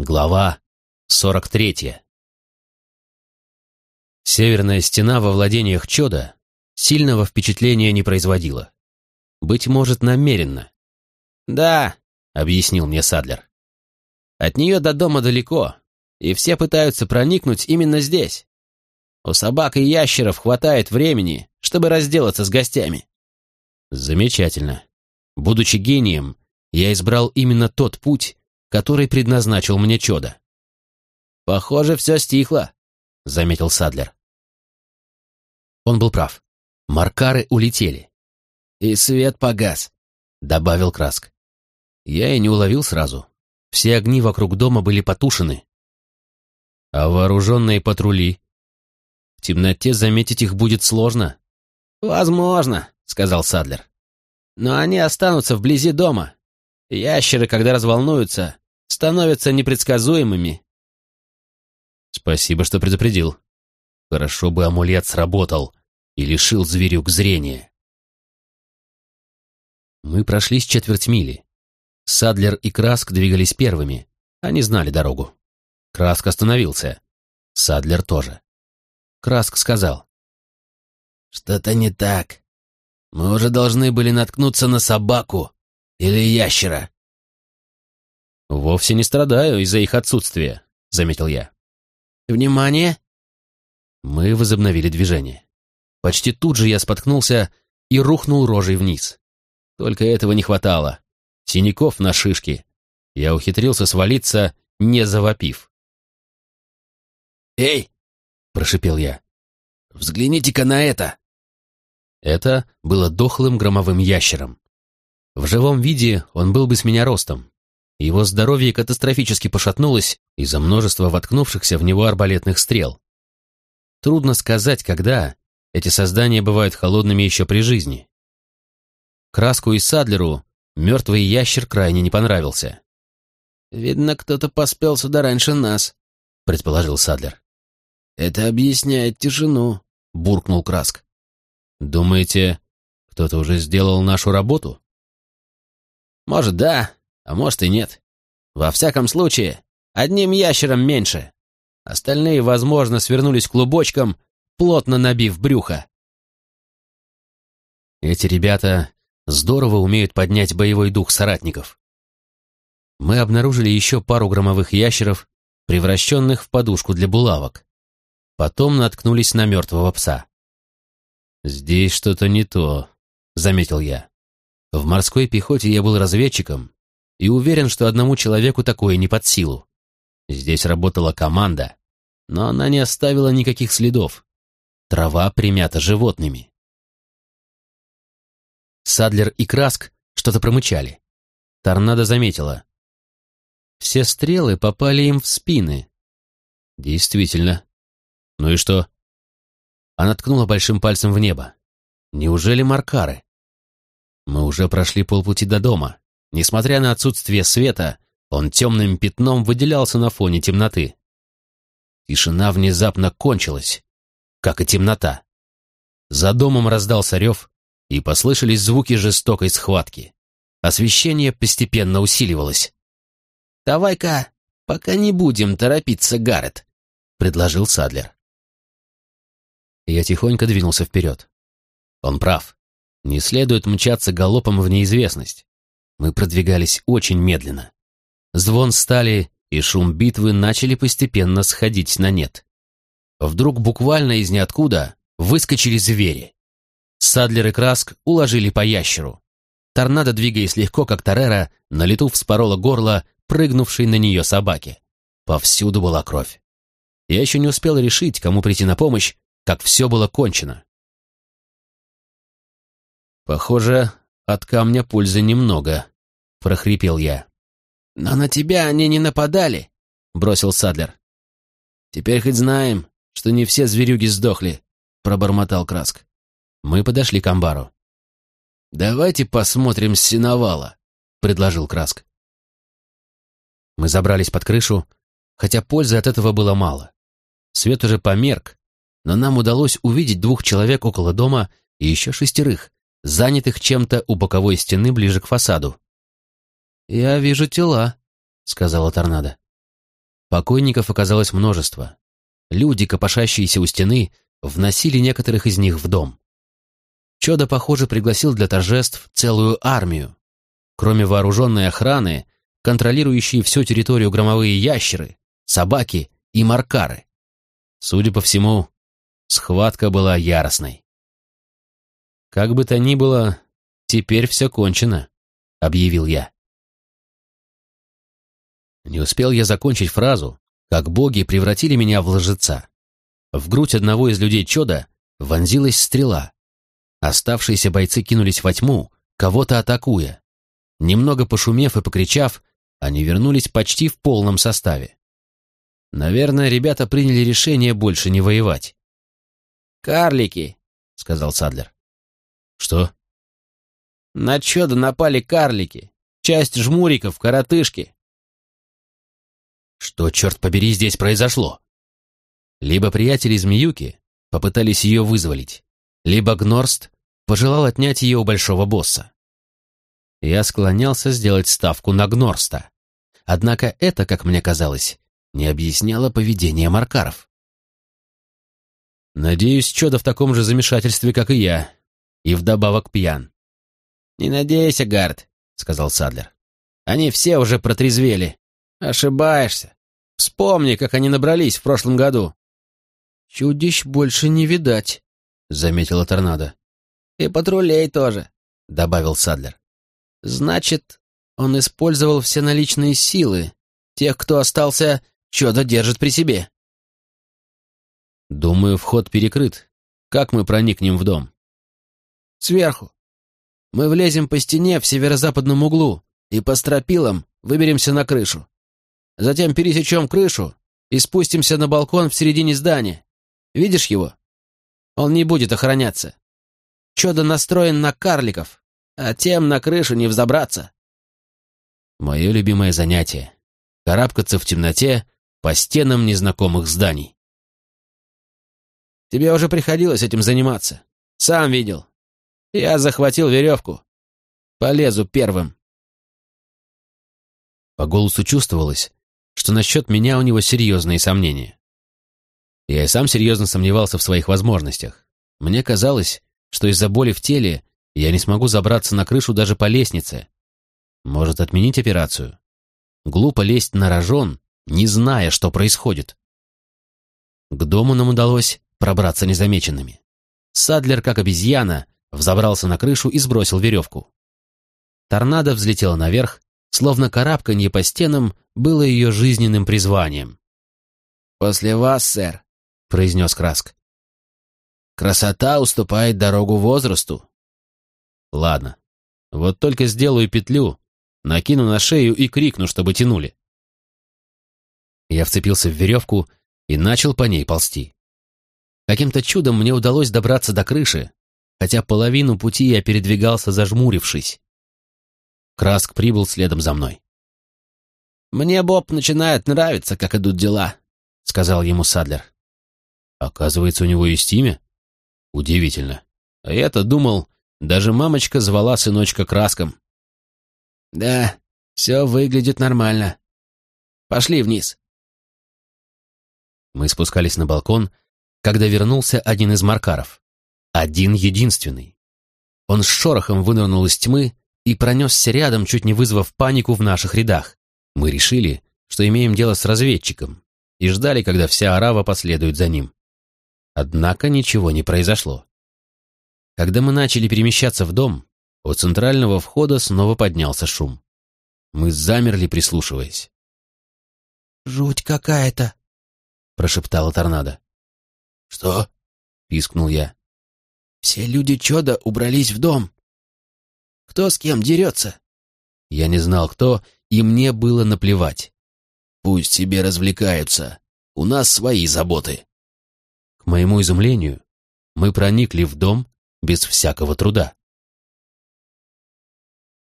Глава 43. Северная стена во владениях Чода сильного впечатления не производила. Быть может, намеренно. «Да», — объяснил мне Садлер. «От нее до дома далеко, и все пытаются проникнуть именно здесь. У собак и ящеров хватает времени, чтобы разделаться с гостями». Замечательно. Будучи гением, я избрал именно тот путь, который предназначил мне чудо. «Похоже, все стихло», — заметил Садлер. Он был прав. Маркары улетели. «И свет погас», — добавил Краск. Я и не уловил сразу. Все огни вокруг дома были потушены. А вооруженные патрули? В темноте заметить их будет сложно. «Возможно», — сказал Садлер. «Но они останутся вблизи дома, Ящеры, когда разволнуются, становятся непредсказуемыми. Спасибо, что предупредил. Хорошо бы амулет сработал и лишил зверюк зрения. Мы прошли с четверть мили. Садлер и Краск двигались первыми. Они знали дорогу. Краск остановился. Садлер тоже. Краск сказал. «Что-то не так. Мы уже должны были наткнуться на собаку или ящера?» «Вовсе не страдаю из-за их отсутствия», — заметил я. «Внимание!» Мы возобновили движение. Почти тут же я споткнулся и рухнул рожей вниз. Только этого не хватало. Синяков на шишке. Я ухитрился свалиться, не завопив. «Эй!» — прошипел я. «Взгляните-ка на это!» Это было дохлым громовым ящером. В живом виде он был бы с меня ростом. Его здоровье катастрофически пошатнулось из-за множества воткнувшихся в него арбалетных стрел. Трудно сказать, когда эти создания бывают холодными еще при жизни. Краску и Садлеру мертвый ящер крайне не понравился. «Видно, кто-то поспел сюда раньше нас», — предположил Садлер. «Это объясняет тишину», — буркнул Краск. «Думаете, кто-то уже сделал нашу работу?» Может, да, а может и нет. Во всяком случае, одним ящером меньше. Остальные, возможно, свернулись клубочком, плотно набив брюхо. Эти ребята здорово умеют поднять боевой дух соратников. Мы обнаружили еще пару громовых ящеров, превращенных в подушку для булавок. Потом наткнулись на мертвого пса. «Здесь что-то не то», — заметил я. В морской пехоте я был разведчиком и уверен, что одному человеку такое не под силу. Здесь работала команда, но она не оставила никаких следов. Трава примята животными. Садлер и Краск что-то промычали. Торнадо заметила. Все стрелы попали им в спины. Действительно. Ну и что? Она ткнула большим пальцем в небо. Неужели маркары? Мы уже прошли полпути до дома. Несмотря на отсутствие света, он темным пятном выделялся на фоне темноты. Тишина внезапно кончилась, как и темнота. За домом раздался рев, и послышались звуки жестокой схватки. Освещение постепенно усиливалось. «Давай-ка, пока не будем торопиться, Гаррет», — предложил Садлер. Я тихонько двинулся вперед. Он прав. Не следует мчаться галопом в неизвестность. Мы продвигались очень медленно. Звон стали и шум битвы начали постепенно сходить на нет. Вдруг буквально из ниоткуда выскочили звери. Садлер и Краск уложили по ящеру. Торнадо, двигаясь легко, как Торера, на лету вспорола горло прыгнувшей на нее собаки. Повсюду была кровь. Я еще не успел решить, кому прийти на помощь, как все было кончено. «Похоже, от камня пользы немного», — прохрипел я. «Но на тебя они не нападали», — бросил Садлер. «Теперь хоть знаем, что не все зверюги сдохли», — пробормотал Краск. Мы подошли к амбару. «Давайте посмотрим с сеновала», — предложил Краск. Мы забрались под крышу, хотя пользы от этого было мало. Свет уже померк, но нам удалось увидеть двух человек около дома и еще шестерых, занятых чем-то у боковой стены ближе к фасаду. «Я вижу тела», — сказала торнадо. Покойников оказалось множество. Люди, копошащиеся у стены, вносили некоторых из них в дом. Чодо, похоже, пригласил для торжеств целую армию. Кроме вооруженной охраны, контролирующие всю территорию громовые ящеры, собаки и маркары. Судя по всему, схватка была яростной. «Как бы то ни было, теперь все кончено», — объявил я. Не успел я закончить фразу, как боги превратили меня в лжеца. В грудь одного из людей чуда вонзилась стрела. Оставшиеся бойцы кинулись во тьму, кого-то атакуя. Немного пошумев и покричав, они вернулись почти в полном составе. Наверное, ребята приняли решение больше не воевать. «Карлики», — сказал Садлер. «Что?» «На чудо напали карлики. Часть жмуриков, коротышки. Что, черт побери, здесь произошло? Либо приятели Змеюки попытались ее вызволить, либо Гнорст пожелал отнять ее у большого босса. Я склонялся сделать ставку на Гнорста. Однако это, как мне казалось, не объясняло поведение Маркаров. Надеюсь, Чудо в таком же замешательстве, как и я, и вдобавок пьян. «Не надейся, Гард», — сказал Садлер. «Они все уже протрезвели. Ошибаешься. Вспомни, как они набрались в прошлом году. Чудищ больше не видать, заметила Торнадо. И патрулей тоже, добавил Садлер. Значит, он использовал все наличные силы. Тех, кто остался, чудо держит при себе. Думаю, вход перекрыт. Как мы проникнем в дом? Сверху. Мы влезем по стене в северо-западном углу и по стропилам выберемся на крышу. Затем пересечем крышу и спустимся на балкон в середине здания. Видишь его? Он не будет охраняться. Чудо настроен на карликов, а тем на крышу не взобраться. Мое любимое занятие — карабкаться в темноте по стенам незнакомых зданий. Тебе уже приходилось этим заниматься. Сам видел. Я захватил веревку. Полезу первым. По голосу чувствовалось, что насчет меня у него серьезные сомнения. Я и сам серьезно сомневался в своих возможностях. Мне казалось, что из-за боли в теле я не смогу забраться на крышу даже по лестнице. Может, отменить операцию? Глупо лезть на рожон, не зная, что происходит. К дому нам удалось пробраться незамеченными. Садлер, как обезьяна, взобрался на крышу и сбросил веревку. Торнадо взлетела наверх, словно карабканье по стенам было ее жизненным призванием. «После вас, сэр», — произнес Краск. «Красота уступает дорогу возрасту». «Ладно, вот только сделаю петлю, накину на шею и крикну, чтобы тянули». Я вцепился в веревку и начал по ней ползти. Каким-то чудом мне удалось добраться до крыши, хотя половину пути я передвигался, зажмурившись. Краск прибыл следом за мной. «Мне, Боб, начинает нравиться, как идут дела», — сказал ему Садлер. «Оказывается, у него есть имя? Удивительно. А я-то думал, даже мамочка звала сыночка Краском». «Да, все выглядит нормально. Пошли вниз». Мы спускались на балкон, когда вернулся один из маркаров. Один единственный. Он с шорохом вынырнул из тьмы и пронесся рядом, чуть не вызвав панику в наших рядах. Мы решили, что имеем дело с разведчиком, и ждали, когда вся арава последует за ним. Однако ничего не произошло. Когда мы начали перемещаться в дом, у центрального входа снова поднялся шум. Мы замерли, прислушиваясь. «Жуть какая-то!» — прошептала торнадо. «Что?» — пискнул я. «Все люди чёда убрались в дом. Кто с кем дерется?» Я не знал, кто, и мне было наплевать. Пусть себе развлекаются. У нас свои заботы. К моему изумлению, мы проникли в дом без всякого труда.